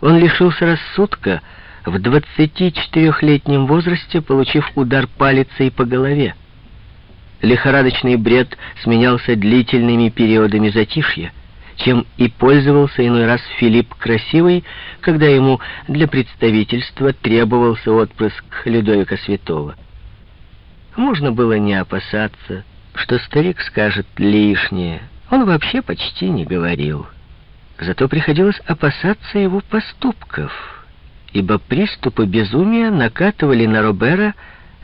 Он лишился рассудка в 24-летнем возрасте, получив удар палицей по голове. Лихорадочный бред сменялся длительными периодами затишья, чем и пользовался иной раз Филипп Красивый, когда ему для представительства требовался отпрыск Людовика Святого. Можно было не опасаться, что старик скажет лишнее. Он вообще почти не говорил. Зато приходилось опасаться его поступков, ибо приступы безумия накатывали на Робера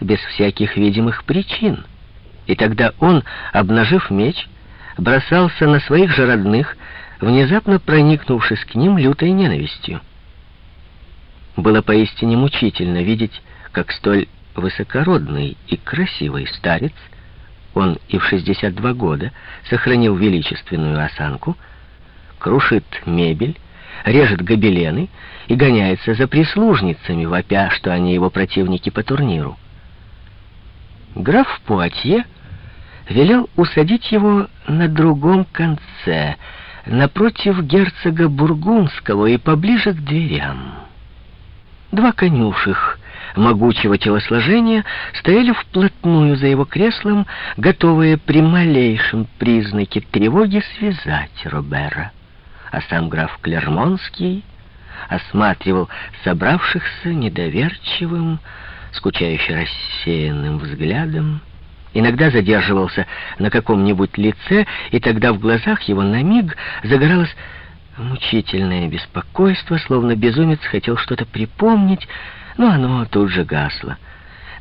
без всяких видимых причин. И тогда он, обнажив меч, бросался на своих же родных, внезапно проникнувшись к ним лютой ненавистью. Было поистине мучительно видеть, как столь высокородный и красивый старец, он и в 62 года сохранил величественную осанку, крушит мебель, режет гобелены и гоняется за прислужницами, вопя, что они его противники по турниру. Граф Пуатье велел усадить его на другом конце, напротив герцога Бургундского и поближе к дверям. Два конюших могучего телосложения стояли вплотную за его креслом, готовые при малейшем признаке тревоги связать Робера. А сам граф Клермонский осматривал собравшихся недоверчивым, скучающе рассеянным взглядом, иногда задерживался на каком-нибудь лице, и тогда в глазах его на миг загоралось мучительное беспокойство, словно безумец хотел что-то припомнить, но оно тут же гасло.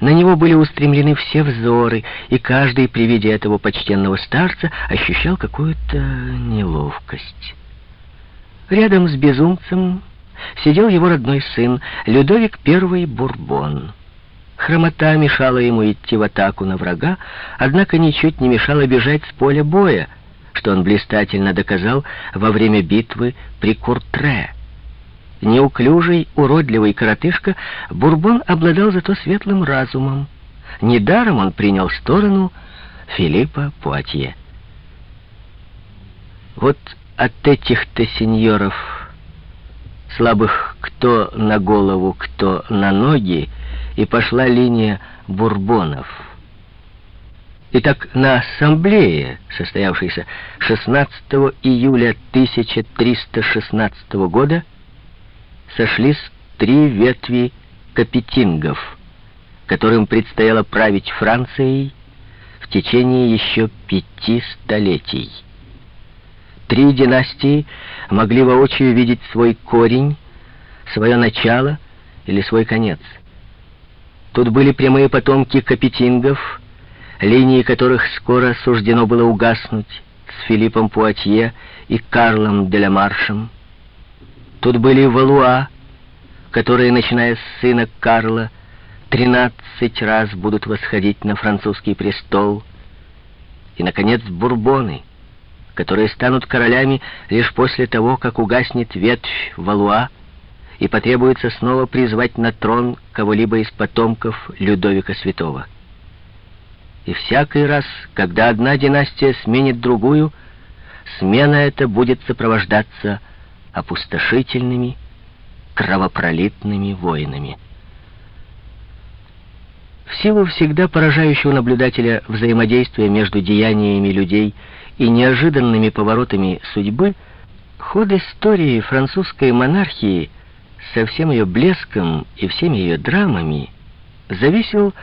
На него были устремлены все взоры, и каждый при виде этого почтенного старца ощущал какую-то неловкость. Рядом с безумцем сидел его родной сын, Людовик I Бурбон. Хромота мешала ему идти в атаку на врага, однако ничуть не мешала бежать с поля боя, что он блистательно доказал во время битвы при Куртре. Неуклюжий, уродливый коротышка, Бурбон обладал зато светлым разумом. Недаром он принял сторону Филиппа Пуатье. Вот от этих-то сеньоров, слабых кто на голову, кто на ноги, и пошла линия бурбонов. Итак, на ассамблее, состоявшейся 16 июля 1316 года, сошлись три ветви капетингов, которым предстояло править Францией в течение еще пяти столетий. Три династии могли воочию видеть свой корень, свое начало или свой конец. Тут были прямые потомки капетингов, линии которых скоро суждено было угаснуть с Филиппом Пуатье и Карлом де Маршем. Тут были Валуа, которые, начиная с сына Карла, тринадцать раз будут восходить на французский престол. И, наконец, Бурбоны, которые станут королями лишь после того, как угаснет ветвь Валуа, и потребуется снова призвать на трон кого-либо из потомков Людовика Святого. И всякий раз, когда одна династия сменит другую, смена эта будет сопровождаться опустошительными, кровопролитными войнами. В силу всегда поражающего наблюдателя взаимодействия между деяниями людей и неожиданными поворотами судьбы, ход истории французской монархии со всем ее блеском и всеми ее драмами зависел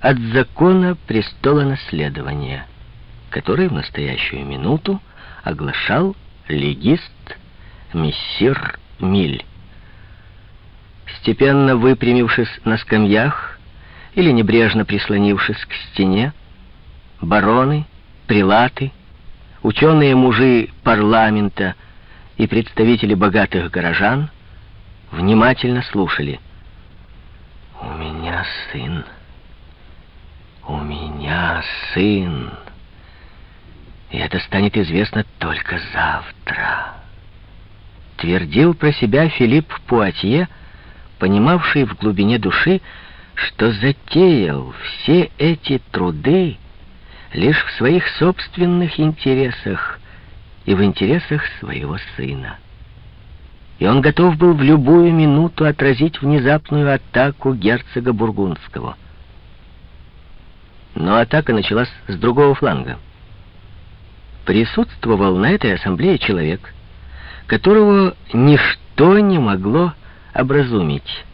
от закона престола наследования, который в настоящую минуту оглашал легист мессир Миль. Степенно выпрямившись на скамьях или небрежно прислонившись к стене, бароны, прилаты, ученые мужи парламента и представители богатых горожан внимательно слушали. «У меня сын, у меня сын, и это станет известно только завтра» твердил про себя Филипп Пуатье, понимавший в глубине души, что затеял все эти труды лишь в своих собственных интересах и в интересах своего сына. и он готов был в любую минуту отразить внезапную атаку герцога Бургундского. Но атака началась с другого фланга. Присутствовал на этой ассамблее человек, которого ничто не могло образумить.